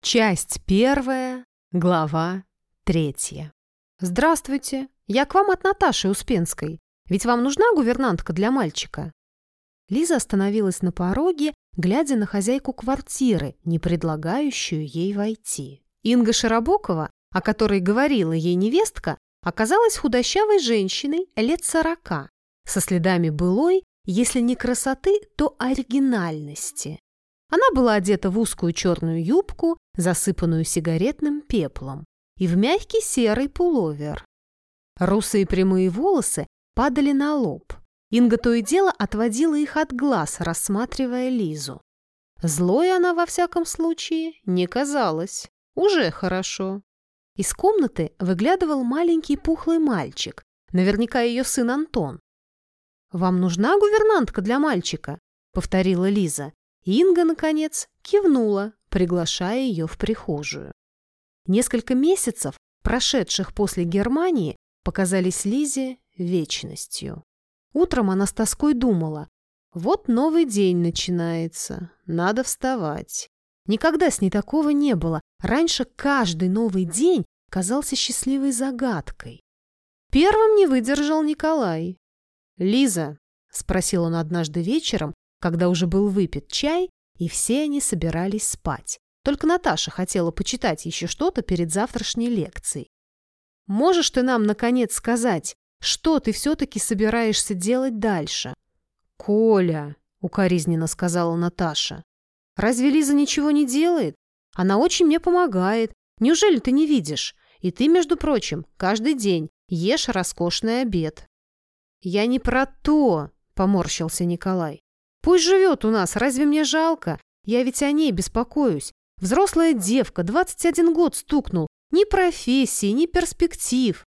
Часть первая, глава третья. «Здравствуйте, я к вам от Наташи Успенской. Ведь вам нужна гувернантка для мальчика?» Лиза остановилась на пороге, глядя на хозяйку квартиры, не предлагающую ей войти. Инга Широбокова, о которой говорила ей невестка, оказалась худощавой женщиной лет сорока, со следами былой, если не красоты, то оригинальности. Она была одета в узкую черную юбку, засыпанную сигаретным пеплом, и в мягкий серый пуловер. Русые прямые волосы падали на лоб. Инга то и дело отводила их от глаз, рассматривая Лизу. Злой она, во всяком случае, не казалась. Уже хорошо. Из комнаты выглядывал маленький пухлый мальчик, наверняка ее сын Антон. «Вам нужна гувернантка для мальчика?» — повторила Лиза. Инга, наконец, кивнула, приглашая ее в прихожую. Несколько месяцев, прошедших после Германии, показались Лизе вечностью. Утром она с тоской думала, вот новый день начинается, надо вставать. Никогда с ней такого не было. Раньше каждый новый день казался счастливой загадкой. Первым не выдержал Николай. «Лиза», — спросил он однажды вечером, когда уже был выпит чай, и все они собирались спать. Только Наташа хотела почитать еще что-то перед завтрашней лекцией. «Можешь ты нам, наконец, сказать, что ты все-таки собираешься делать дальше?» «Коля», — укоризненно сказала Наташа, — «разве Лиза ничего не делает? Она очень мне помогает. Неужели ты не видишь? И ты, между прочим, каждый день ешь роскошный обед». «Я не про то», — поморщился Николай. Пусть живет у нас, разве мне жалко? Я ведь о ней беспокоюсь. Взрослая девка, 21 год стукнул. Ни профессии, ни перспектив.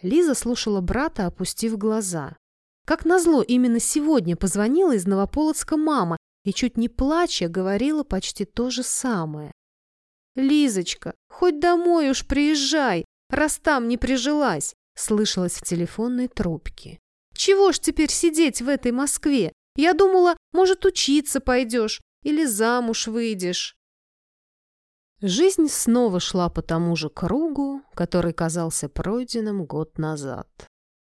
Лиза слушала брата, опустив глаза. Как назло, именно сегодня позвонила из Новополоцка мама и, чуть не плача, говорила почти то же самое. «Лизочка, хоть домой уж приезжай, раз там не прижилась», слышалось в телефонной трубке. «Чего ж теперь сидеть в этой Москве? Я думала, может, учиться пойдешь или замуж выйдешь. Жизнь снова шла по тому же кругу, который казался пройденным год назад.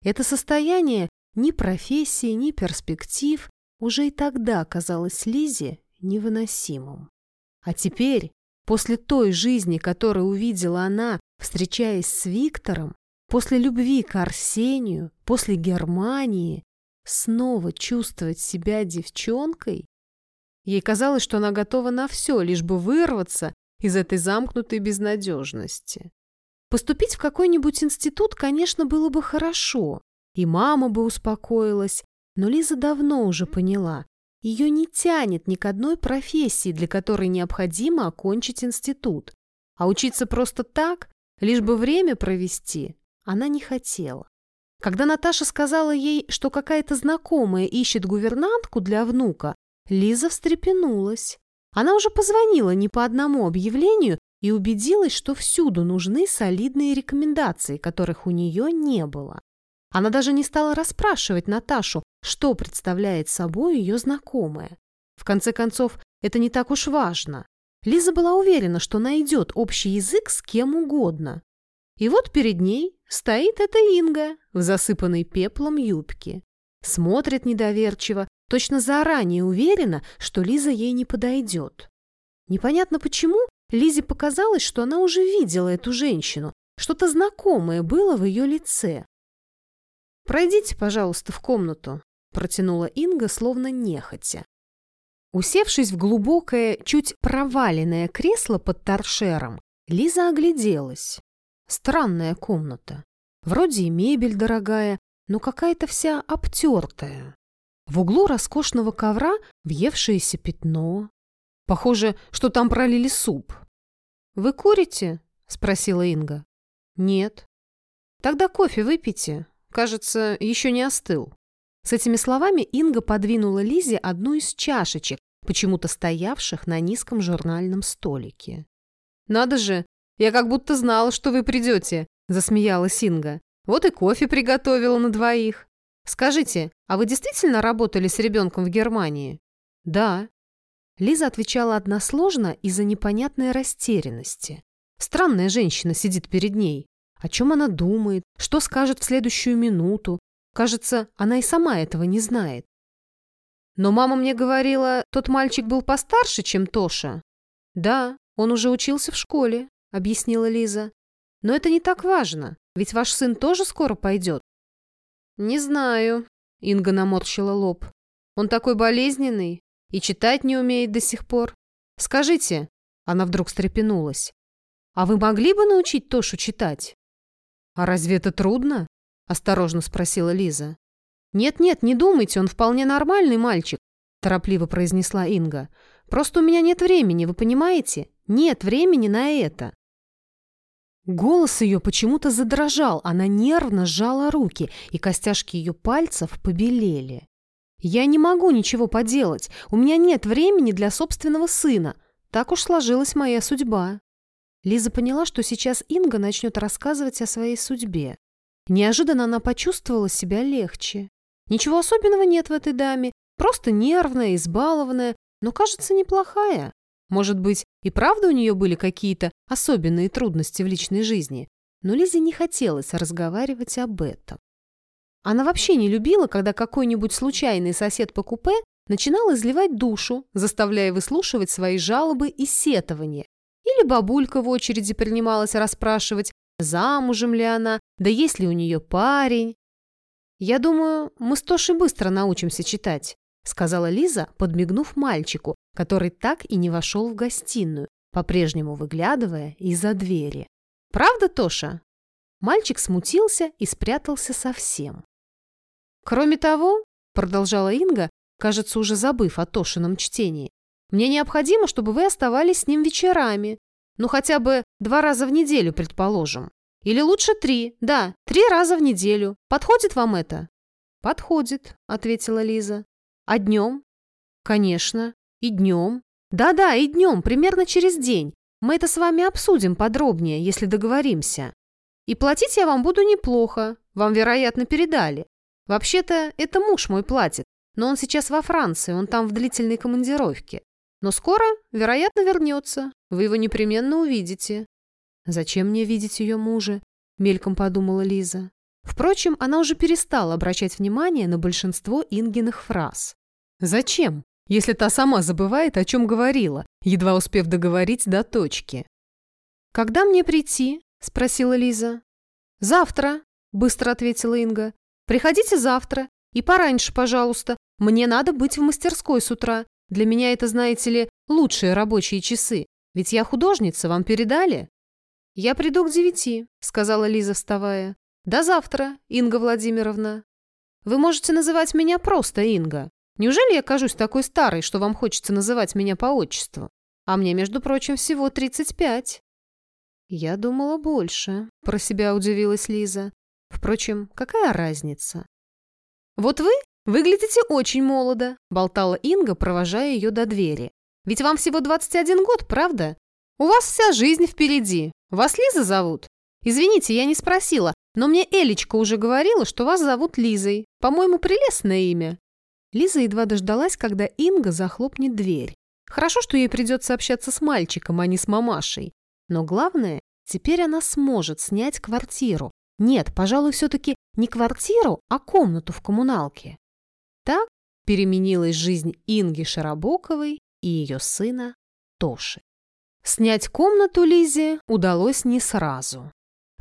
Это состояние ни профессии, ни перспектив уже и тогда казалось Лизе невыносимым. А теперь, после той жизни, которую увидела она, встречаясь с Виктором, после любви к Арсению, после Германии, снова чувствовать себя девчонкой? Ей казалось, что она готова на все, лишь бы вырваться из этой замкнутой безнадежности. Поступить в какой-нибудь институт, конечно, было бы хорошо, и мама бы успокоилась, но Лиза давно уже поняла, ее не тянет ни к одной профессии, для которой необходимо окончить институт. А учиться просто так, лишь бы время провести, она не хотела. Когда Наташа сказала ей, что какая-то знакомая ищет гувернантку для внука, Лиза встрепенулась. Она уже позвонила не по одному объявлению и убедилась, что всюду нужны солидные рекомендации, которых у нее не было. Она даже не стала расспрашивать Наташу, что представляет собой ее знакомая. В конце концов, это не так уж важно. Лиза была уверена, что найдет общий язык с кем угодно. И вот перед ней стоит эта Инга в засыпанной пеплом юбке. Смотрит недоверчиво, точно заранее уверена, что Лиза ей не подойдет. Непонятно почему, Лизе показалось, что она уже видела эту женщину, что-то знакомое было в ее лице. «Пройдите, пожалуйста, в комнату», — протянула Инга, словно нехотя. Усевшись в глубокое, чуть проваленное кресло под торшером, Лиза огляделась. Странная комната. Вроде и мебель дорогая, но какая-то вся обтертая. В углу роскошного ковра въевшееся пятно. Похоже, что там пролили суп. «Вы курите?» — спросила Инга. «Нет». «Тогда кофе выпейте. Кажется, еще не остыл». С этими словами Инга подвинула Лизе одну из чашечек, почему-то стоявших на низком журнальном столике. «Надо же, я как будто знала, что вы придете», – засмеялась Инга. «Вот и кофе приготовила на двоих. Скажите, а вы действительно работали с ребенком в Германии?» «Да». Лиза отвечала односложно из-за непонятной растерянности. Странная женщина сидит перед ней. О чем она думает? Что скажет в следующую минуту? Кажется, она и сама этого не знает. Но мама мне говорила, тот мальчик был постарше, чем Тоша. Да, он уже учился в школе, объяснила Лиза. Но это не так важно, ведь ваш сын тоже скоро пойдет. Не знаю, Инга наморщила лоб. Он такой болезненный и читать не умеет до сих пор. Скажите, она вдруг встрепенулась, а вы могли бы научить Тошу читать? А разве это трудно? Осторожно спросила Лиза. «Нет-нет, не думайте, он вполне нормальный мальчик», торопливо произнесла Инга. «Просто у меня нет времени, вы понимаете? Нет времени на это». Голос ее почему-то задрожал, она нервно сжала руки, и костяшки ее пальцев побелели. «Я не могу ничего поделать, у меня нет времени для собственного сына. Так уж сложилась моя судьба». Лиза поняла, что сейчас Инга начнет рассказывать о своей судьбе. Неожиданно она почувствовала себя легче. Ничего особенного нет в этой даме, просто нервная, избалованная, но, кажется, неплохая. Может быть, и правда у нее были какие-то особенные трудности в личной жизни, но Лизе не хотелось разговаривать об этом. Она вообще не любила, когда какой-нибудь случайный сосед по купе начинал изливать душу, заставляя выслушивать свои жалобы и сетования. Или бабулька в очереди принималась расспрашивать, замужем ли она, да есть ли у нее парень. «Я думаю, мы с Тошей быстро научимся читать», сказала Лиза, подмигнув мальчику, который так и не вошел в гостиную, по-прежнему выглядывая из-за двери. «Правда, Тоша?» Мальчик смутился и спрятался совсем. «Кроме того», — продолжала Инга, кажется, уже забыв о Тошином чтении, «мне необходимо, чтобы вы оставались с ним вечерами, ну хотя бы два раза в неделю, предположим. Или лучше три, да, три раза в неделю. Подходит вам это?» «Подходит», — ответила Лиза. «А днем?» «Конечно. И днем. Да-да, и днем, примерно через день. Мы это с вами обсудим подробнее, если договоримся. И платить я вам буду неплохо. Вам, вероятно, передали. Вообще-то, это муж мой платит, но он сейчас во Франции, он там в длительной командировке. Но скоро, вероятно, вернется. Вы его непременно увидите. Зачем мне видеть ее мужа? Мельком подумала Лиза. Впрочем, она уже перестала обращать внимание на большинство Ингиных фраз. Зачем? Если та сама забывает, о чем говорила, едва успев договорить до точки. «Когда мне прийти?» – спросила Лиза. «Завтра», – быстро ответила Инга. «Приходите завтра. И пораньше, пожалуйста. Мне надо быть в мастерской с утра. Для меня это, знаете ли, лучшие рабочие часы. Ведь я художница, вам передали?» «Я приду к девяти», — сказала Лиза, вставая. «До завтра, Инга Владимировна». «Вы можете называть меня просто Инга. Неужели я кажусь такой старой, что вам хочется называть меня по отчеству? А мне, между прочим, всего 35». «Я думала больше», — про себя удивилась Лиза. «Впрочем, какая разница?» «Вот вы выглядите очень молодо», — болтала Инга, провожая ее до двери. «Ведь вам всего 21 год, правда? У вас вся жизнь впереди. Вас Лиза зовут? Извините, я не спросила, но мне Элечка уже говорила, что вас зовут Лизой. По-моему, прелестное имя. Лиза едва дождалась, когда Инга захлопнет дверь. Хорошо, что ей придется общаться с мальчиком, а не с мамашей. Но главное, теперь она сможет снять квартиру. Нет, пожалуй, все-таки не квартиру, а комнату в коммуналке. Так переменилась жизнь Инги Шарабоковой и ее сына Тоши. Снять комнату Лизе удалось не сразу.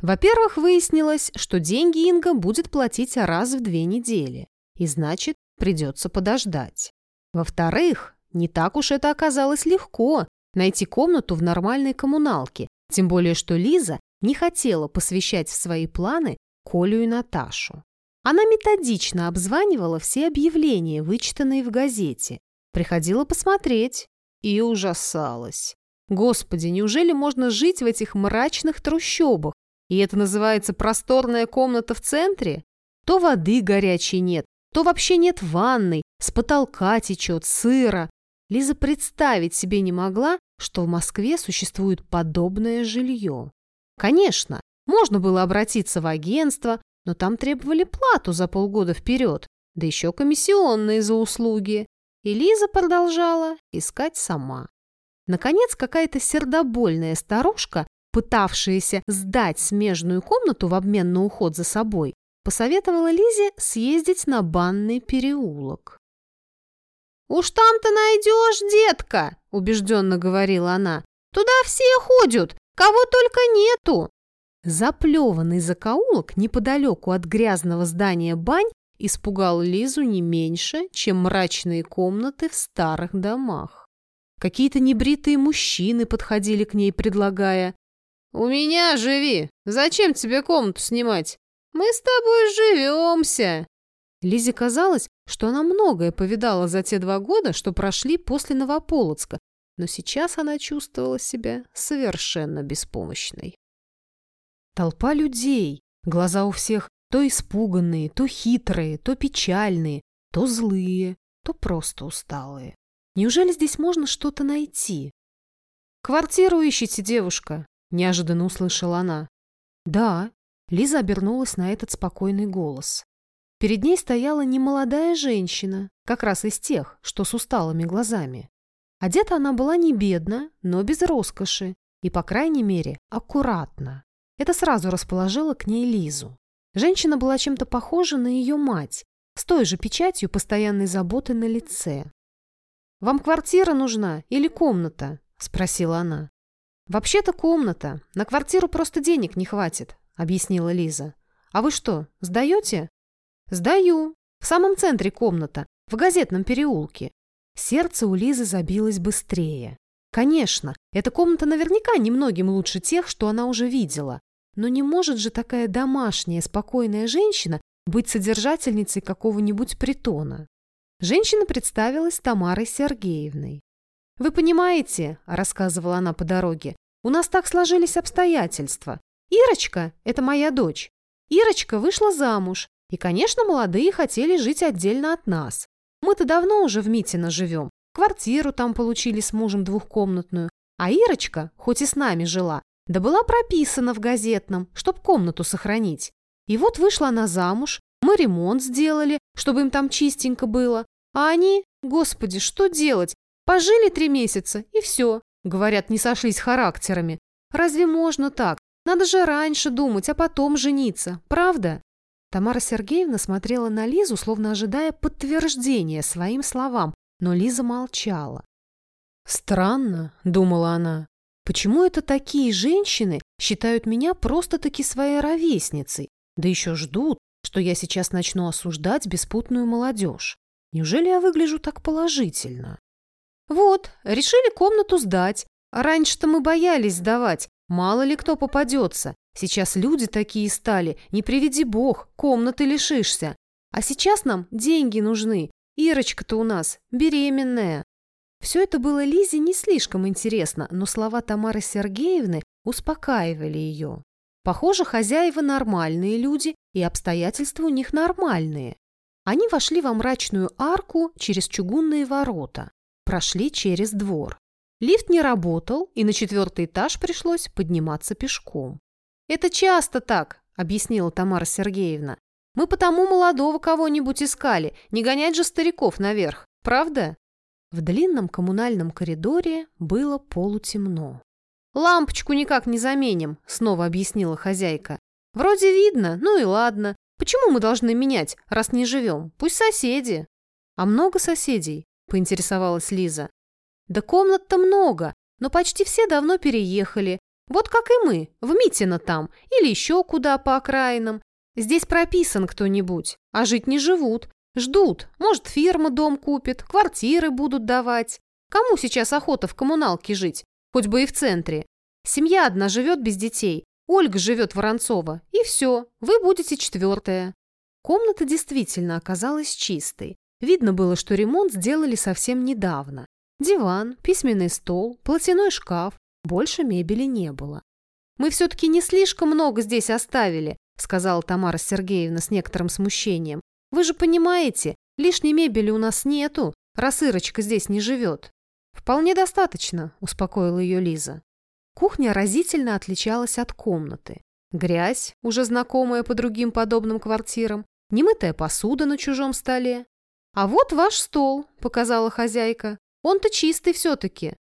Во-первых, выяснилось, что деньги Инга будет платить раз в две недели. И значит, придется подождать. Во-вторых, не так уж это оказалось легко найти комнату в нормальной коммуналке, тем более что Лиза не хотела посвящать в свои планы Колю и Наташу. Она методично обзванивала все объявления, вычитанные в газете, приходила посмотреть и ужасалась. Господи, неужели можно жить в этих мрачных трущобах? И это называется просторная комната в центре? То воды горячей нет, то вообще нет ванной, с потолка течет, сыро. Лиза представить себе не могла, что в Москве существует подобное жилье. Конечно, можно было обратиться в агентство, но там требовали плату за полгода вперед, да еще комиссионные за услуги. И Лиза продолжала искать сама. Наконец, какая-то сердобольная старушка, пытавшаяся сдать смежную комнату в обмен на уход за собой, посоветовала Лизе съездить на банный переулок. «Уж там-то найдешь, детка!» – убежденно говорила она. «Туда все ходят, кого только нету!» Заплеванный закоулок неподалеку от грязного здания бань испугал Лизу не меньше, чем мрачные комнаты в старых домах. Какие-то небритые мужчины подходили к ней, предлагая «У меня живи! Зачем тебе комнату снимать? Мы с тобой живемся!» Лизе казалось, что она многое повидала за те два года, что прошли после Новополоцка, но сейчас она чувствовала себя совершенно беспомощной. Толпа людей, глаза у всех то испуганные, то хитрые, то печальные, то злые, то просто усталые. Неужели здесь можно что-то найти? «Квартиру ищите, девушка», — неожиданно услышала она. «Да», — Лиза обернулась на этот спокойный голос. Перед ней стояла немолодая женщина, как раз из тех, что с усталыми глазами. Одета она была не бедно, но без роскоши и, по крайней мере, аккуратно. Это сразу расположило к ней Лизу. Женщина была чем-то похожа на ее мать, с той же печатью постоянной заботы на лице. «Вам квартира нужна или комната?» – спросила она. «Вообще-то комната. На квартиру просто денег не хватит», – объяснила Лиза. «А вы что, сдаете?» «Сдаю. В самом центре комната, в газетном переулке». Сердце у Лизы забилось быстрее. Конечно, эта комната наверняка немногим лучше тех, что она уже видела. Но не может же такая домашняя, спокойная женщина быть содержательницей какого-нибудь притона. Женщина представилась Тамарой Сергеевной. «Вы понимаете, — рассказывала она по дороге, — у нас так сложились обстоятельства. Ирочка — это моя дочь. Ирочка вышла замуж, и, конечно, молодые хотели жить отдельно от нас. Мы-то давно уже в Митино живем. Квартиру там получили с мужем двухкомнатную. А Ирочка, хоть и с нами жила, да была прописана в газетном, чтоб комнату сохранить. И вот вышла она замуж, мы ремонт сделали, чтобы им там чистенько было. А они, господи, что делать? Пожили три месяца, и все. Говорят, не сошлись характерами. Разве можно так? Надо же раньше думать, а потом жениться. Правда? Тамара Сергеевна смотрела на Лизу, словно ожидая подтверждения своим словам, но Лиза молчала. «Странно», — думала она, — «почему это такие женщины считают меня просто-таки своей ровесницей, да еще ждут, что я сейчас начну осуждать беспутную молодежь? Неужели я выгляжу так положительно?» «Вот, решили комнату сдать. Раньше-то мы боялись сдавать, мало ли кто попадется. Сейчас люди такие стали, не приведи бог, комнаты лишишься. А сейчас нам деньги нужны. Ирочка-то у нас беременная. Все это было Лизе не слишком интересно, но слова Тамары Сергеевны успокаивали ее. Похоже, хозяева нормальные люди, и обстоятельства у них нормальные. Они вошли во мрачную арку через чугунные ворота, прошли через двор. Лифт не работал, и на четвертый этаж пришлось подниматься пешком. «Это часто так», — объяснила Тамара Сергеевна. «Мы потому молодого кого-нибудь искали, не гонять же стариков наверх, правда?» В длинном коммунальном коридоре было полутемно. «Лампочку никак не заменим», — снова объяснила хозяйка. «Вроде видно, ну и ладно. Почему мы должны менять, раз не живем? Пусть соседи». «А много соседей?» — поинтересовалась Лиза. «Да комнат-то много, но почти все давно переехали, вот как и мы, в Митино там, или еще куда по окраинам. Здесь прописан кто-нибудь, а жить не живут. Ждут, может, фирма дом купит, квартиры будут давать. Кому сейчас охота в коммуналке жить, хоть бы и в центре? Семья одна живет без детей, Ольга живет Воронцова, и все, вы будете четвертая. Комната действительно оказалась чистой. Видно было, что ремонт сделали совсем недавно. Диван, письменный стол, платяной шкаф, больше мебели не было. «Мы все-таки не слишком много здесь оставили», сказала Тамара Сергеевна с некоторым смущением. «Вы же понимаете, лишней мебели у нас нету, раз Ирочка здесь не живет». «Вполне достаточно», – успокоила ее Лиза. Кухня разительно отличалась от комнаты. Грязь, уже знакомая по другим подобным квартирам, немытая посуда на чужом столе. «А вот ваш стол», — показала хозяйка. «Он-то чистый все-таки».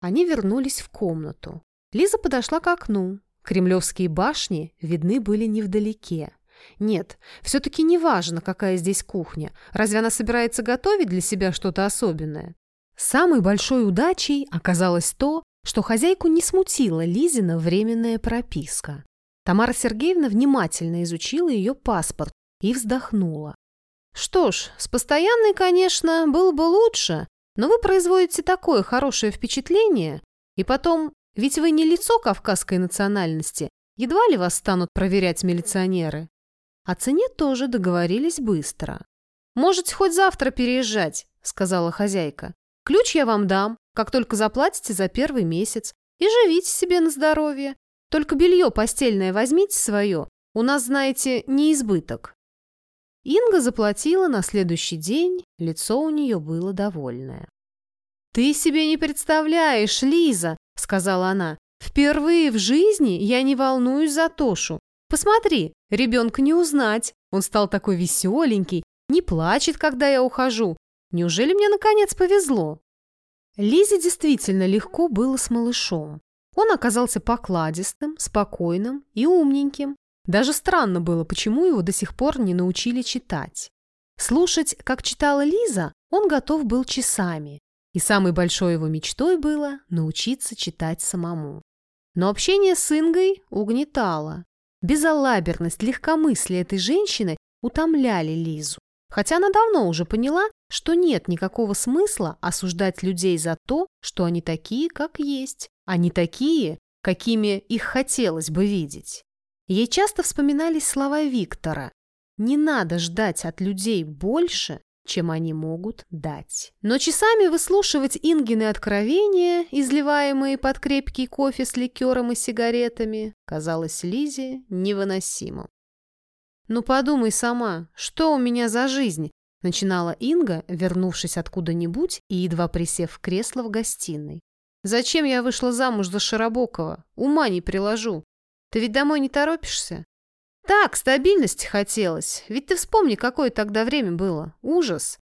Они вернулись в комнату. Лиза подошла к окну. Кремлевские башни видны были невдалеке. Нет, все-таки не важно, какая здесь кухня. Разве она собирается готовить для себя что-то особенное? Самой большой удачей оказалось то, что хозяйку не смутила Лизина временная прописка. Тамара Сергеевна внимательно изучила ее паспорт и вздохнула. «Что ж, с постоянной, конечно, было бы лучше, но вы производите такое хорошее впечатление, и потом, ведь вы не лицо кавказской национальности, едва ли вас станут проверять милиционеры. О цене тоже договорились быстро. «Можете хоть завтра переезжать», — сказала хозяйка. «Ключ я вам дам, как только заплатите за первый месяц, и живите себе на здоровье. Только белье постельное возьмите свое, у нас, знаете, не избыток». Инга заплатила на следующий день, лицо у нее было довольное. «Ты себе не представляешь, Лиза», — сказала она, «впервые в жизни я не волнуюсь за Тошу. Посмотри, ребенка не узнать. Он стал такой веселенький, не плачет, когда я ухожу. Неужели мне наконец повезло? Лизе действительно легко было с малышом. Он оказался покладистым, спокойным и умненьким. Даже странно было, почему его до сих пор не научили читать. Слушать, как читала Лиза, он готов был часами. И самой большой его мечтой было научиться читать самому. Но общение с Ингой угнетало. Безалаберность, легкомыслие этой женщины утомляли Лизу. Хотя она давно уже поняла, что нет никакого смысла осуждать людей за то, что они такие, как есть, а не такие, какими их хотелось бы видеть. Ей часто вспоминались слова Виктора «Не надо ждать от людей больше, чем они могут дать. Но часами выслушивать Ингины откровения, изливаемые под крепкий кофе с ликером и сигаретами, казалось Лизе невыносимым. «Ну подумай сама, что у меня за жизнь?» начинала Инга, вернувшись откуда-нибудь и едва присев в кресло в гостиной. «Зачем я вышла замуж за Широбокова? Ума не приложу. Ты ведь домой не торопишься?» Так, стабильности хотелось. Ведь ты вспомни, какое тогда время было. Ужас.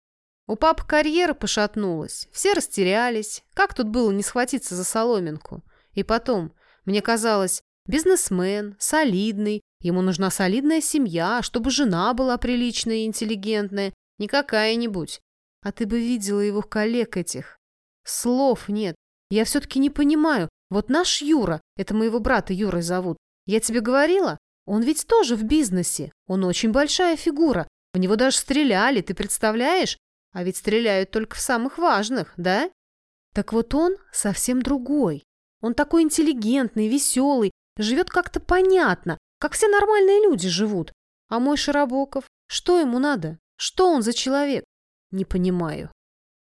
У папы карьера пошатнулась. Все растерялись. Как тут было не схватиться за соломинку? И потом, мне казалось, бизнесмен, солидный. Ему нужна солидная семья, чтобы жена была приличная и интеллигентная. Не какая-нибудь. А ты бы видела его коллег этих. Слов нет. Я все-таки не понимаю. Вот наш Юра, это моего брата Юрой зовут. Я тебе говорила? Он ведь тоже в бизнесе. Он очень большая фигура. В него даже стреляли, ты представляешь? А ведь стреляют только в самых важных, да? Так вот он совсем другой. Он такой интеллигентный, веселый, живет как-то понятно, как все нормальные люди живут. А мой Широбоков, что ему надо? Что он за человек? Не понимаю.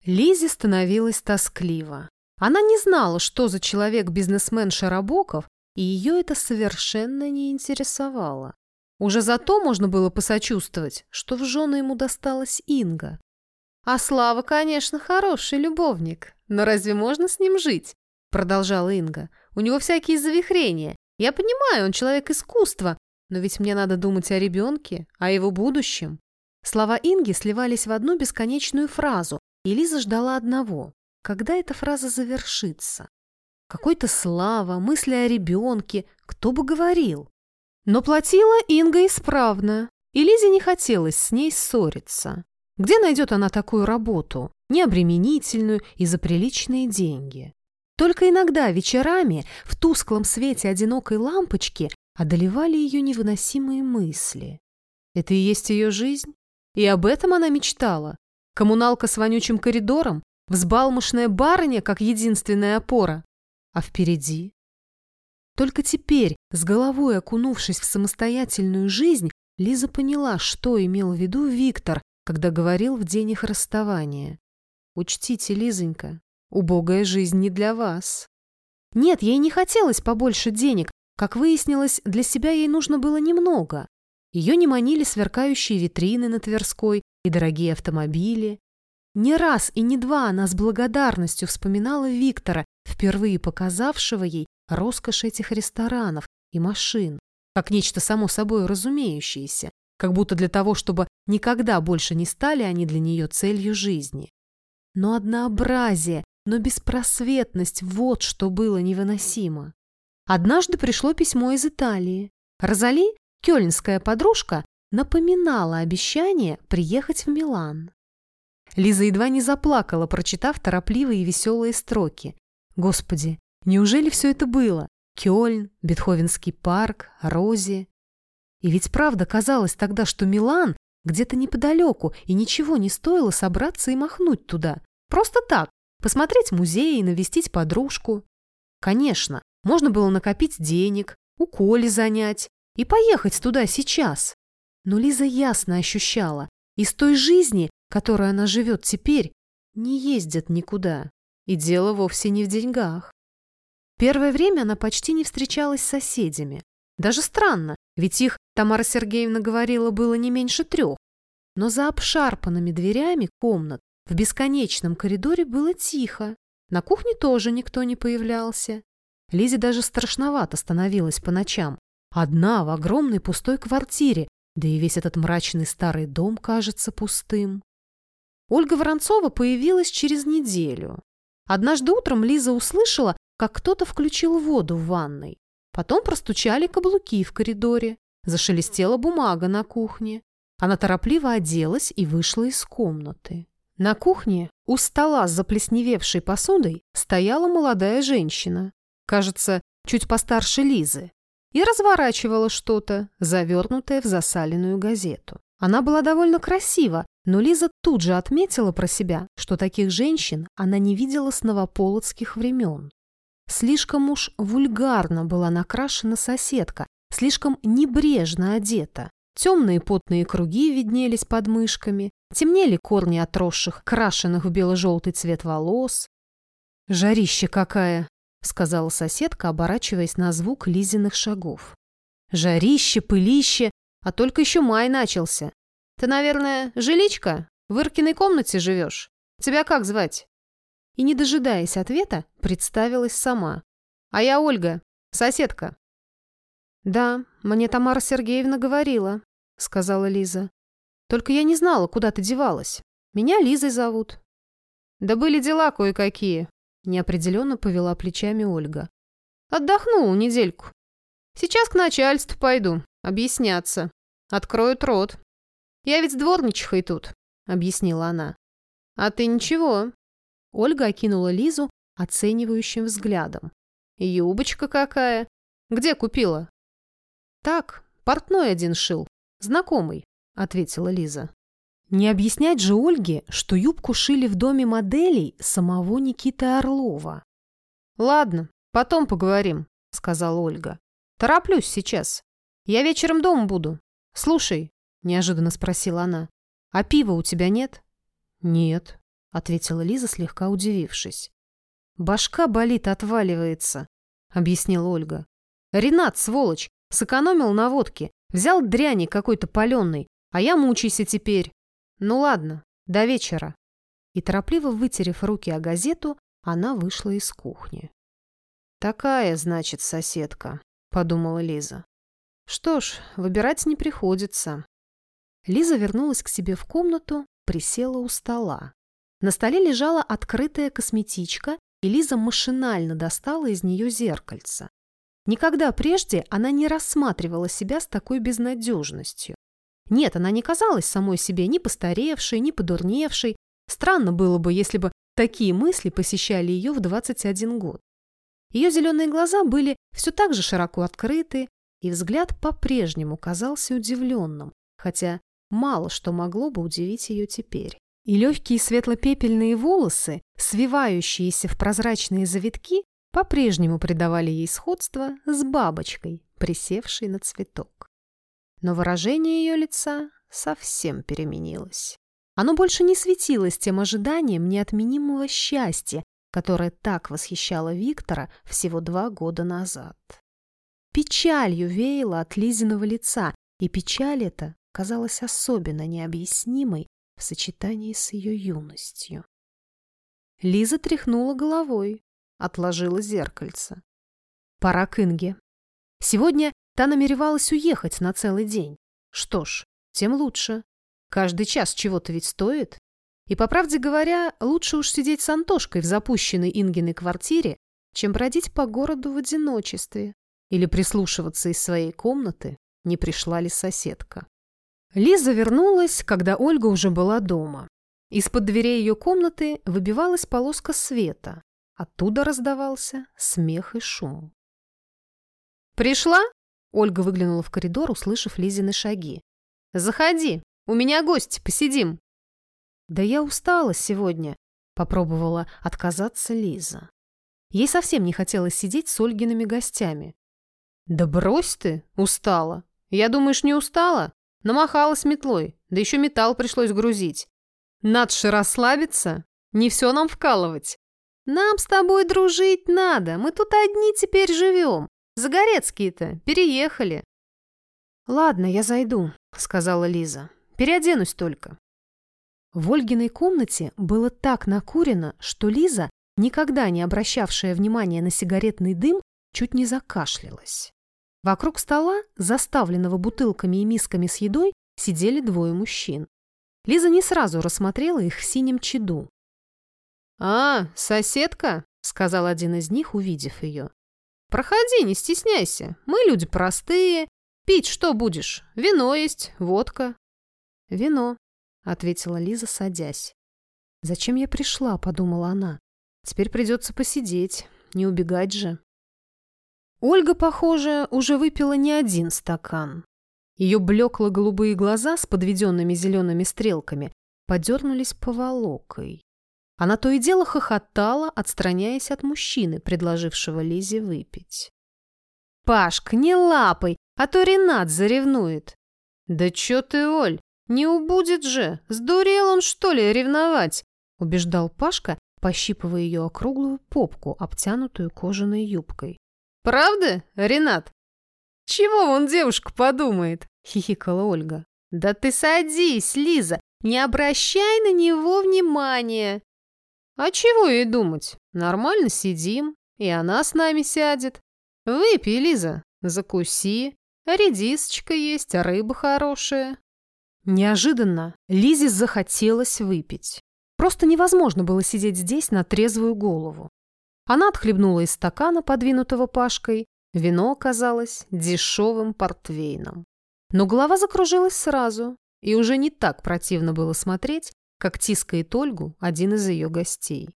Лизе становилась тоскливо. Она не знала, что за человек-бизнесмен Широбоков, и ее это совершенно не интересовало. Уже зато можно было посочувствовать, что в жены ему досталась Инга. «А Слава, конечно, хороший любовник, но разве можно с ним жить?» Продолжала Инга. «У него всякие завихрения. Я понимаю, он человек искусства, но ведь мне надо думать о ребенке, о его будущем». Слова Инги сливались в одну бесконечную фразу, и Лиза ждала одного. Когда эта фраза завершится? Какой-то слава, мысли о ребенке, кто бы говорил. Но платила Инга исправно, и Лизе не хотелось с ней ссориться. Где найдет она такую работу, необременительную и за приличные деньги? Только иногда вечерами в тусклом свете одинокой лампочки одолевали ее невыносимые мысли. Это и есть ее жизнь? И об этом она мечтала? Коммуналка с вонючим коридором? Взбалмошная барыня, как единственная опора? А впереди? Только теперь, с головой окунувшись в самостоятельную жизнь, Лиза поняла, что имел в виду Виктор, когда говорил в день их расставания. «Учтите, Лизонька, убогая жизнь не для вас». Нет, ей не хотелось побольше денег. Как выяснилось, для себя ей нужно было немного. Ее не манили сверкающие витрины на Тверской и дорогие автомобили. Не раз и не два она с благодарностью вспоминала Виктора, впервые показавшего ей роскошь этих ресторанов и машин, как нечто само собой разумеющееся, как будто для того, чтобы никогда больше не стали они для нее целью жизни. Но однообразие, но беспросветность – вот что было невыносимо. Однажды пришло письмо из Италии. Розали, кёльнская подружка, напоминала обещание приехать в Милан. Лиза едва не заплакала, прочитав торопливые и веселые строки. Господи, неужели все это было? Кёльн, Бетховенский парк, Рози. И ведь правда казалось тогда, что Милан где-то неподалеку, и ничего не стоило собраться и махнуть туда. Просто так, посмотреть музей и навестить подружку. Конечно, можно было накопить денег, у Коли занять и поехать туда сейчас. Но Лиза ясно ощущала, из той жизни, которой она живет теперь, не ездят никуда. И дело вовсе не в деньгах. Первое время она почти не встречалась с соседями. Даже странно, ведь их, Тамара Сергеевна говорила, было не меньше трех. Но за обшарпанными дверями комнат в бесконечном коридоре было тихо. На кухне тоже никто не появлялся. Лизе даже страшновато становилось по ночам. Одна в огромной пустой квартире, да и весь этот мрачный старый дом кажется пустым. Ольга Воронцова появилась через неделю. Однажды утром Лиза услышала, как кто-то включил воду в ванной. Потом простучали каблуки в коридоре. Зашелестела бумага на кухне. Она торопливо оделась и вышла из комнаты. На кухне у стола с заплесневевшей посудой стояла молодая женщина, кажется, чуть постарше Лизы, и разворачивала что-то, завернутое в засаленную газету. Она была довольно красива, но Лиза тут же отметила про себя, что таких женщин она не видела с новополоцких времен. Слишком уж вульгарно была накрашена соседка, слишком небрежно одета. Темные потные круги виднелись под мышками, темнели корни отросших, крашенных в бело-желтый цвет волос. «Жарище какая!» — сказала соседка, оборачиваясь на звук Лизиных шагов. «Жарище, пылище, а только еще май начался. Ты, наверное, жиличка? В Иркиной комнате живешь? Тебя как звать?» И, не дожидаясь ответа, представилась сама. «А я Ольга, соседка». «Да, мне Тамара Сергеевна говорила», — сказала Лиза. «Только я не знала, куда ты девалась. Меня Лизой зовут». «Да были дела кое-какие», Неопределенно повела плечами Ольга. Отдохнул недельку. Сейчас к начальству пойду, объясняться. Откроют рот. Я ведь с дворничихой тут, объяснила она. А ты ничего. Ольга окинула Лизу оценивающим взглядом. Юбочка какая. Где купила? Так, портной один шил. Знакомый, ответила Лиза. Не объяснять же Ольге, что юбку шили в доме моделей самого Никиты Орлова. «Ладно, потом поговорим», — сказала Ольга. «Тороплюсь сейчас. Я вечером дома буду. Слушай», — неожиданно спросила она, — «а пива у тебя нет?» «Нет», — ответила Лиза, слегка удивившись. «Башка болит, отваливается», — объяснила Ольга. «Ренат, сволочь, сэкономил на водке, взял дряни какой-то паленой, а я мучайся теперь. «Ну ладно, до вечера». И торопливо вытерев руки о газету, она вышла из кухни. «Такая, значит, соседка», — подумала Лиза. «Что ж, выбирать не приходится». Лиза вернулась к себе в комнату, присела у стола. На столе лежала открытая косметичка, и Лиза машинально достала из нее зеркальце. Никогда прежде она не рассматривала себя с такой безнадежностью. Нет, она не казалась самой себе ни постаревшей, ни подурневшей. Странно было бы, если бы такие мысли посещали ее в 21 год. Ее зеленые глаза были все так же широко открыты, и взгляд по-прежнему казался удивленным, хотя мало что могло бы удивить ее теперь. И легкие светло-пепельные волосы, свивающиеся в прозрачные завитки, по-прежнему придавали ей сходство с бабочкой, присевшей на цветок но выражение ее лица совсем переменилось. Оно больше не светилось тем ожиданием неотменимого счастья, которое так восхищало Виктора всего два года назад. Печалью веяло от Лизиного лица, и печаль эта казалась особенно необъяснимой в сочетании с ее юностью. Лиза тряхнула головой, отложила зеркальце. Пора к Инге. Сегодня Та намеревалась уехать на целый день. Что ж, тем лучше. Каждый час чего-то ведь стоит. И, по правде говоря, лучше уж сидеть с Антошкой в запущенной Ингиной квартире, чем бродить по городу в одиночестве или прислушиваться из своей комнаты, не пришла ли соседка. Лиза вернулась, когда Ольга уже была дома. Из-под дверей ее комнаты выбивалась полоска света. Оттуда раздавался смех и шум. «Пришла?» — Ольга выглянула в коридор, услышав Лизины шаги. «Заходи, у меня гости, посидим». «Да я устала сегодня», — попробовала отказаться Лиза. Ей совсем не хотелось сидеть с Ольгиными гостями. «Да брось ты, устала. Я думаешь, не устала? Намахалась метлой, да еще металл пришлось грузить. Надо расслабиться, не все нам вкалывать. Нам с тобой дружить надо, мы тут одни теперь живем. Загорецкие-то переехали. Ладно, я зайду, сказала Лиза. Переоденусь только. В Ольгиной комнате было так накурено, что Лиза, никогда не обращавшая внимания на сигаретный дым, чуть не закашлялась. Вокруг стола, заставленного бутылками и мисками с едой, сидели двое мужчин. Лиза не сразу рассмотрела их в синем чаду. «А, соседка?» — сказал один из них, увидев ее. «Проходи, не стесняйся. Мы люди простые. Пить что будешь? Вино есть, водка». «Вино», — ответила Лиза, садясь. «Зачем я пришла?» — подумала она. «Теперь придется посидеть, не убегать же». Ольга, похоже, уже выпила не один стакан. Ее блекло-голубые глаза с подведенными зелеными стрелками подернулись поволокой. Она то и дело хохотала, отстраняясь от мужчины, предложившего Лизе выпить. «Пашка, не лапай, а то Ренат заревнует!» «Да чё ты, Оль, не убудет же! Сдурел он, что ли, ревновать?» убеждал Пашка, пощипывая ее округлую попку, обтянутую кожаной юбкой. «Правда, Ренат?» «Чего вон девушка подумает?» — хихикала Ольга. «Да ты садись, Лиза, не обращай на него внимания!» «А чего ей думать? Нормально сидим, и она с нами сядет. Выпей, Лиза, закуси. Редисочка есть, а рыба хорошая». Неожиданно Лизе захотелось выпить. Просто невозможно было сидеть здесь на трезвую голову. Она отхлебнула из стакана, подвинутого Пашкой. Вино оказалось дешевым портвейном. Но голова закружилась сразу, и уже не так противно было смотреть, как тискает Ольгу один из ее гостей.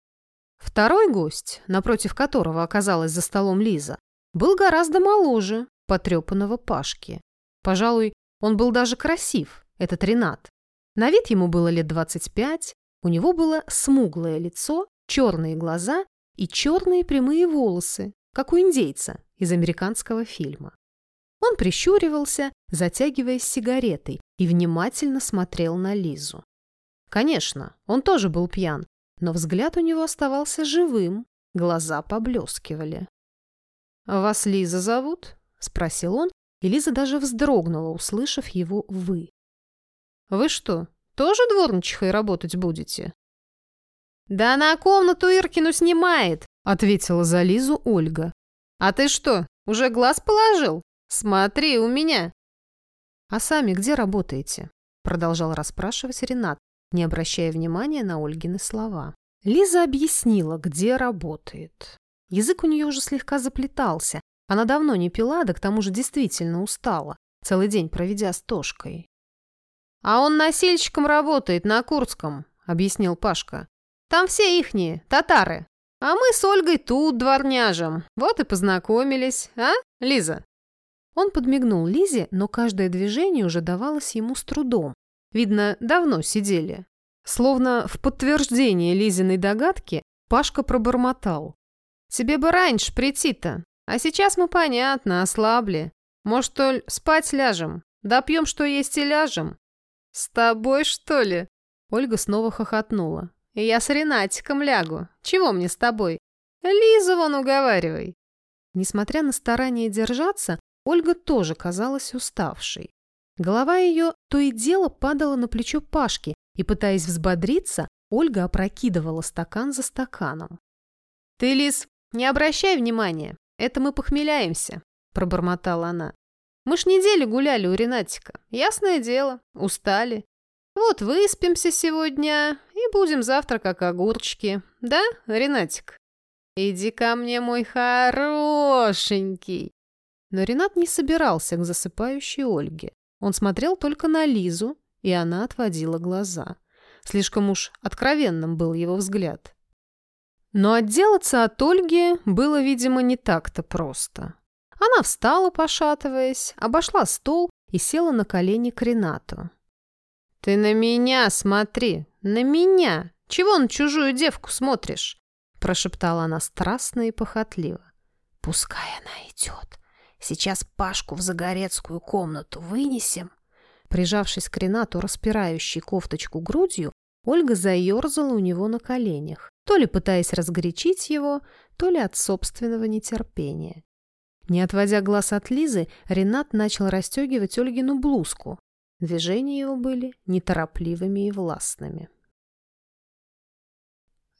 Второй гость, напротив которого оказалась за столом Лиза, был гораздо моложе потрепанного Пашки. Пожалуй, он был даже красив, этот Ренат. На вид ему было лет 25, у него было смуглое лицо, черные глаза и черные прямые волосы, как у индейца из американского фильма. Он прищуривался, затягиваясь сигаретой, и внимательно смотрел на Лизу. Конечно, он тоже был пьян, но взгляд у него оставался живым, глаза поблескивали. «Вас Лиза зовут?» — спросил он, и Лиза даже вздрогнула, услышав его «вы». «Вы что, тоже дворничихой работать будете?» «Да она комнату Иркину снимает», — ответила за Лизу Ольга. «А ты что, уже глаз положил? Смотри у меня». «А сами где работаете?» — продолжал расспрашивать Ренат, не обращая внимания на Ольгины слова. Лиза объяснила, где работает. Язык у нее уже слегка заплетался. Она давно не пила, да к тому же действительно устала, целый день проведя с Тошкой. «А он носильщиком работает на Курском», — объяснил Пашка. Там все ихние, татары. А мы с Ольгой тут дворняжем. Вот и познакомились, а, Лиза?» Он подмигнул Лизе, но каждое движение уже давалось ему с трудом. Видно, давно сидели. Словно в подтверждение Лизиной догадки Пашка пробормотал. «Тебе бы раньше прийти-то. А сейчас мы, понятно, ослабли. Может, Оль, спать ляжем? Допьем, что есть, и ляжем?» «С тобой, что ли?» Ольга снова хохотнула. Я с Ренатиком лягу. Чего мне с тобой? Лизу вон уговаривай. Несмотря на старание держаться, Ольга тоже казалась уставшей. Голова ее то и дело падала на плечо Пашки, и, пытаясь взбодриться, Ольга опрокидывала стакан за стаканом. «Ты, Лиз, не обращай внимания, это мы похмеляемся», – пробормотала она. «Мы ж неделю гуляли у Ренатика. Ясное дело, устали. Вот выспимся сегодня будем завтра как огурчики. Да, Ренатик? Иди ко мне, мой хорошенький. Но Ренат не собирался к засыпающей Ольге. Он смотрел только на Лизу, и она отводила глаза. Слишком уж откровенным был его взгляд. Но отделаться от Ольги было, видимо, не так-то просто. Она встала, пошатываясь, обошла стол и села на колени к Ренату. «Ты на меня смотри, на меня! Чего на чужую девку смотришь?» прошептала она страстно и похотливо. «Пускай она идет. Сейчас Пашку в загорецкую комнату вынесем». Прижавшись к Ренату, распирающей кофточку грудью, Ольга заерзала у него на коленях, то ли пытаясь разгорячить его, то ли от собственного нетерпения. Не отводя глаз от Лизы, Ренат начал расстегивать Ольгину блузку, Движения его были неторопливыми и властными.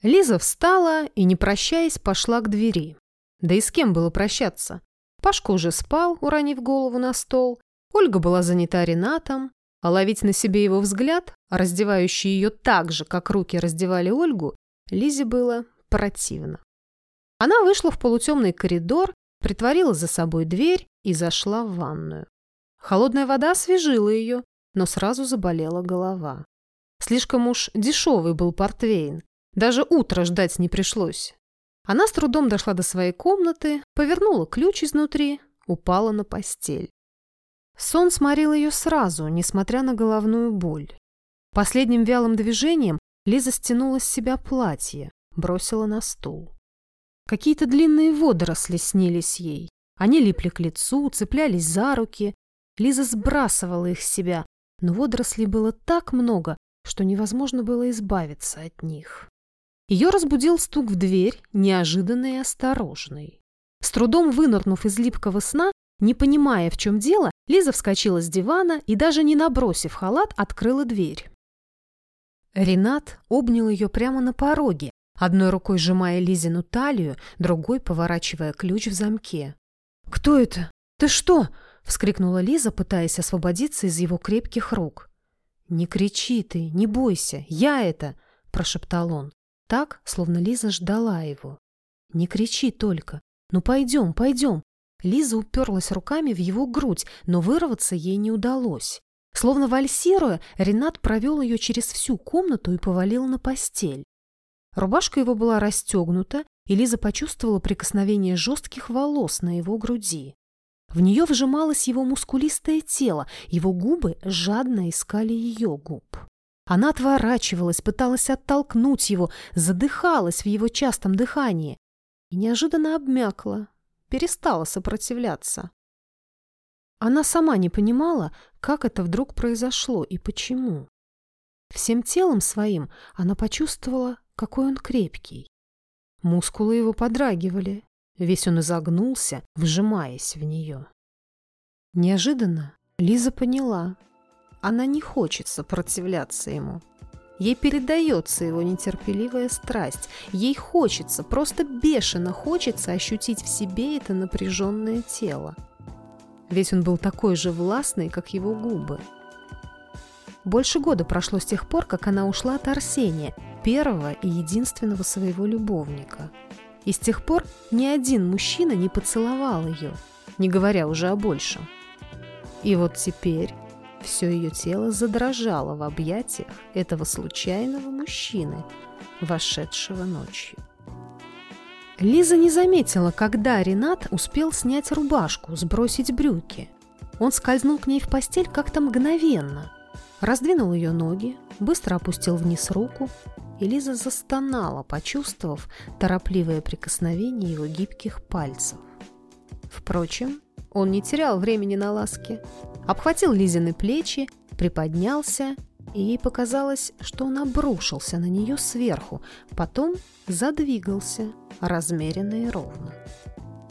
Лиза встала и, не прощаясь, пошла к двери. Да и с кем было прощаться? Пашка уже спал, уронив голову на стол. Ольга была занята Ренатом, а ловить на себе его взгляд, раздевающий ее так же, как руки раздевали Ольгу, Лизе было противно. Она вышла в полутемный коридор, притворила за собой дверь и зашла в ванную. Холодная вода освежила ее, но сразу заболела голова. Слишком уж дешевый был портвейн. Даже утро ждать не пришлось. Она с трудом дошла до своей комнаты, повернула ключ изнутри, упала на постель. Сон сморил ее сразу, несмотря на головную боль. Последним вялым движением Лиза стянула с себя платье, бросила на стул. Какие-то длинные водоросли снились ей. Они липли к лицу, цеплялись за руки, Лиза сбрасывала их с себя, но водорослей было так много, что невозможно было избавиться от них. Ее разбудил стук в дверь, неожиданный и осторожный. С трудом вынырнув из липкого сна, не понимая, в чем дело, Лиза вскочила с дивана и, даже не набросив халат, открыла дверь. Ренат обнял ее прямо на пороге, одной рукой сжимая Лизину талию, другой поворачивая ключ в замке. «Кто это? Ты что?» вскрикнула Лиза, пытаясь освободиться из его крепких рук. «Не кричи ты, не бойся, я это!» – прошептал он, так, словно Лиза ждала его. «Не кричи только! Ну пойдем, пойдем!» Лиза уперлась руками в его грудь, но вырваться ей не удалось. Словно вальсируя, Ренат провел ее через всю комнату и повалил на постель. Рубашка его была расстегнута, и Лиза почувствовала прикосновение жестких волос на его груди. В нее вжималось его мускулистое тело, его губы жадно искали ее губ. Она отворачивалась, пыталась оттолкнуть его, задыхалась в его частом дыхании и неожиданно обмякла, перестала сопротивляться. Она сама не понимала, как это вдруг произошло и почему. Всем телом своим она почувствовала, какой он крепкий. Мускулы его подрагивали, Весь он изогнулся, вжимаясь в нее. Неожиданно Лиза поняла. Она не хочет сопротивляться ему. Ей передается его нетерпеливая страсть. Ей хочется, просто бешено хочется ощутить в себе это напряженное тело. Ведь он был такой же властный, как его губы. Больше года прошло с тех пор, как она ушла от Арсения, первого и единственного своего любовника – и с тех пор ни один мужчина не поцеловал ее, не говоря уже о большем. И вот теперь все ее тело задрожало в объятиях этого случайного мужчины, вошедшего ночью. Лиза не заметила, когда Ренат успел снять рубашку, сбросить брюки. Он скользнул к ней в постель как-то мгновенно. Раздвинул ее ноги, быстро опустил вниз руку и Лиза застонала, почувствовав торопливое прикосновение его гибких пальцев. Впрочем, он не терял времени на ласки. Обхватил Лизины плечи, приподнялся, и ей показалось, что он обрушился на нее сверху, потом задвигался, размеренно и ровно.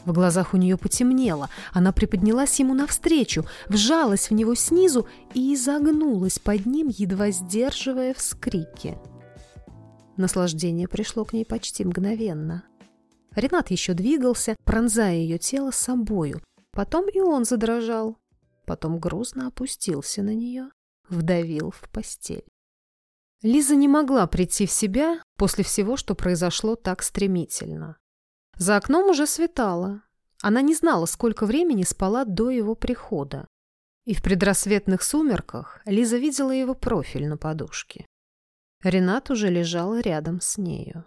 В глазах у нее потемнело, она приподнялась ему навстречу, вжалась в него снизу и изогнулась под ним, едва сдерживая вскрики. Наслаждение пришло к ней почти мгновенно. Ренат еще двигался, пронзая ее тело собою. Потом и он задрожал. Потом грузно опустился на нее, вдавил в постель. Лиза не могла прийти в себя после всего, что произошло так стремительно. За окном уже светало. Она не знала, сколько времени спала до его прихода. И в предрассветных сумерках Лиза видела его профиль на подушке. Ренат уже лежал рядом с нею.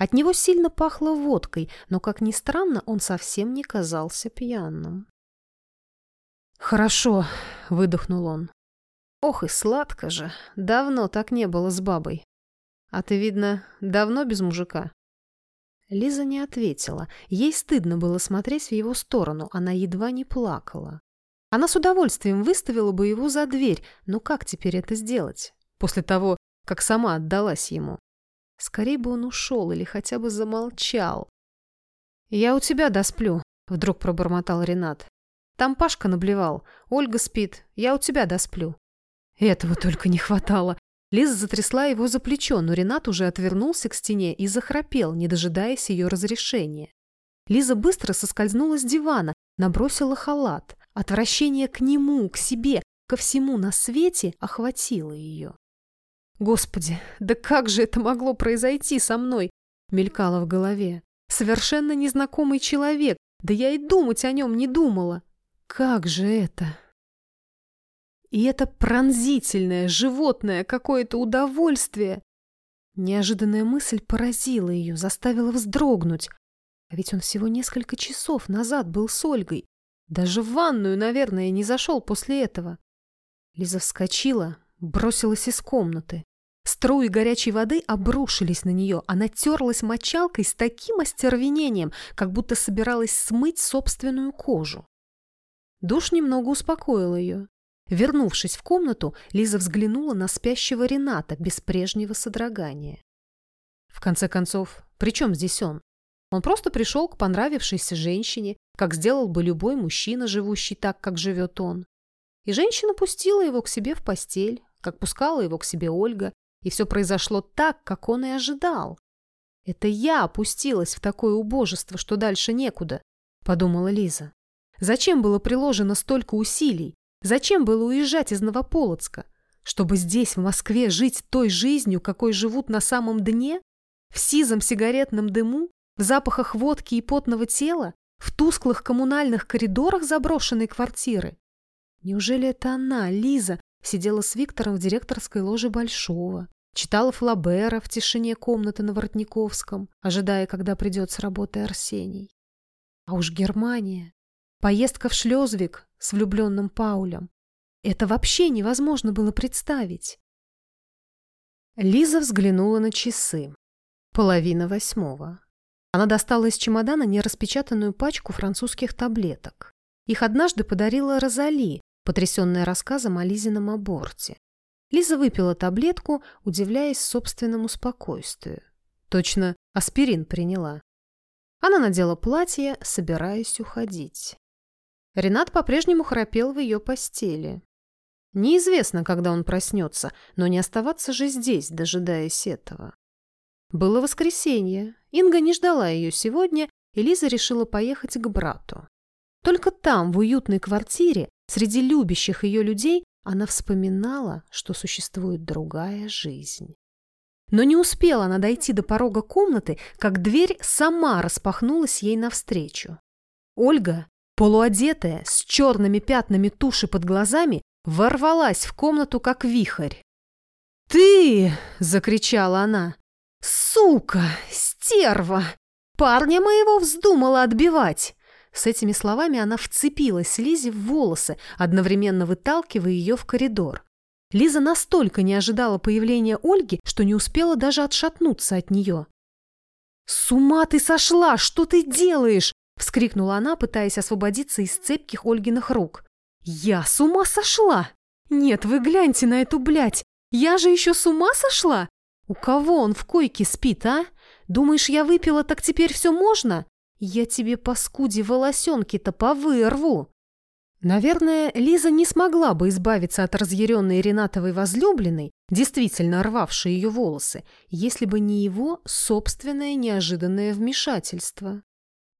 От него сильно пахло водкой, но, как ни странно, он совсем не казался пьяным. «Хорошо», — выдохнул он. «Ох и сладко же. Давно так не было с бабой. А ты, видно, давно без мужика?» Лиза не ответила. Ей стыдно было смотреть в его сторону. Она едва не плакала. Она с удовольствием выставила бы его за дверь, но как теперь это сделать? После того, как сама отдалась ему. Скорей бы он ушел или хотя бы замолчал. «Я у тебя досплю», — вдруг пробормотал Ренат. «Там Пашка наблевал. Ольга спит. Я у тебя досплю». Этого только не хватало. Лиза затрясла его за плечо, но Ренат уже отвернулся к стене и захрапел, не дожидаясь ее разрешения. Лиза быстро соскользнула с дивана, набросила халат. Отвращение к нему, к себе, ко всему на свете охватило ее. «Господи, да как же это могло произойти со мной?» мелькало в голове. «Совершенно незнакомый человек, да я и думать о нем не думала. Как же это?» И это пронзительное, животное какое-то удовольствие. Неожиданная мысль поразила ее, заставила вздрогнуть. А ведь он всего несколько часов назад был с Ольгой. Даже в ванную, наверное, не зашел после этого. Лиза вскочила, бросилась из комнаты. Струи горячей воды обрушились на нее. Она терлась мочалкой с таким остервенением, как будто собиралась смыть собственную кожу. Душ немного успокоил ее. Вернувшись в комнату, Лиза взглянула на спящего Рената без прежнего содрогания. В конце концов, при чем здесь он? Он просто пришел к понравившейся женщине, как сделал бы любой мужчина, живущий так, как живет он. И женщина пустила его к себе в постель, как пускала его к себе Ольга, и все произошло так, как он и ожидал. «Это я опустилась в такое убожество, что дальше некуда», — подумала Лиза. «Зачем было приложено столько усилий? Зачем было уезжать из Новополоцка? Чтобы здесь, в Москве, жить той жизнью, какой живут на самом дне? В сизом сигаретном дыму? В запахах водки и потного тела? В тусклых коммунальных коридорах заброшенной квартиры? Неужели это она, Лиза, Сидела с Виктором в директорской ложе Большого. Читала Флабера в тишине комнаты на Воротниковском, ожидая, когда придет с работы Арсений. А уж Германия. Поездка в Шлезвик с влюбленным Паулем. Это вообще невозможно было представить. Лиза взглянула на часы. Половина восьмого. Она достала из чемодана нераспечатанную пачку французских таблеток. Их однажды подарила Розали, потрясенная рассказом о Лизином аборте. Лиза выпила таблетку, удивляясь собственному спокойствию. Точно аспирин приняла. Она надела платье, собираясь уходить. Ренат по-прежнему храпел в ее постели. Неизвестно, когда он проснется, но не оставаться же здесь, дожидаясь этого. Было воскресенье. Инга не ждала ее сегодня, и Лиза решила поехать к брату. Только там, в уютной квартире, Среди любящих ее людей она вспоминала, что существует другая жизнь. Но не успела она дойти до порога комнаты, как дверь сама распахнулась ей навстречу. Ольга, полуодетая, с черными пятнами туши под глазами, ворвалась в комнату, как вихрь. «Ты!» — закричала она. «Сука! Стерва! Парня моего вздумала отбивать! С этими словами она вцепилась Лизе в волосы, одновременно выталкивая ее в коридор. Лиза настолько не ожидала появления Ольги, что не успела даже отшатнуться от нее. «С ума ты сошла! Что ты делаешь?» — вскрикнула она, пытаясь освободиться из цепких Ольгиных рук. «Я с ума сошла? Нет, вы гляньте на эту блядь! Я же еще с ума сошла? У кого он в койке спит, а? Думаешь, я выпила, так теперь все можно? Я тебе, паскуди, волосенки-то повырву!» Наверное, Лиза не смогла бы избавиться от разъяренной Ренатовой возлюбленной, действительно рвавшей ее волосы, если бы не его собственное неожиданное вмешательство.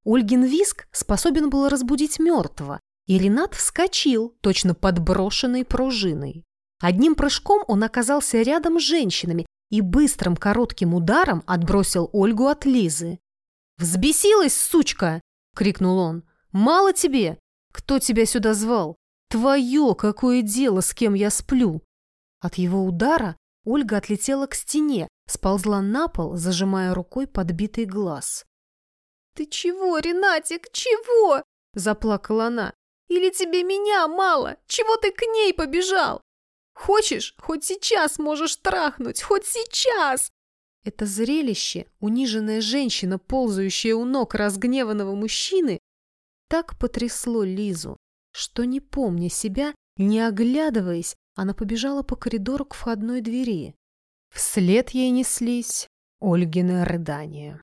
Ольгин виск способен был разбудить мертвого, и Ренат вскочил, точно подброшенной пружиной. Одним прыжком он оказался рядом с женщинами и быстрым коротким ударом отбросил Ольгу от Лизы. «Взбесилась, сучка!» — крикнул он. «Мало тебе? Кто тебя сюда звал? Твое какое дело, с кем я сплю!» От его удара Ольга отлетела к стене, сползла на пол, зажимая рукой подбитый глаз. «Ты чего, Ренатик, чего?» – заплакала она. «Или тебе меня мало? Чего ты к ней побежал? Хочешь, хоть сейчас можешь трахнуть, хоть сейчас!» Это зрелище, униженная женщина, ползающая у ног разгневанного мужчины, так потрясло Лизу, что, не помня себя, не оглядываясь, она побежала по коридору к входной двери. Вслед ей неслись Ольгины рыдания.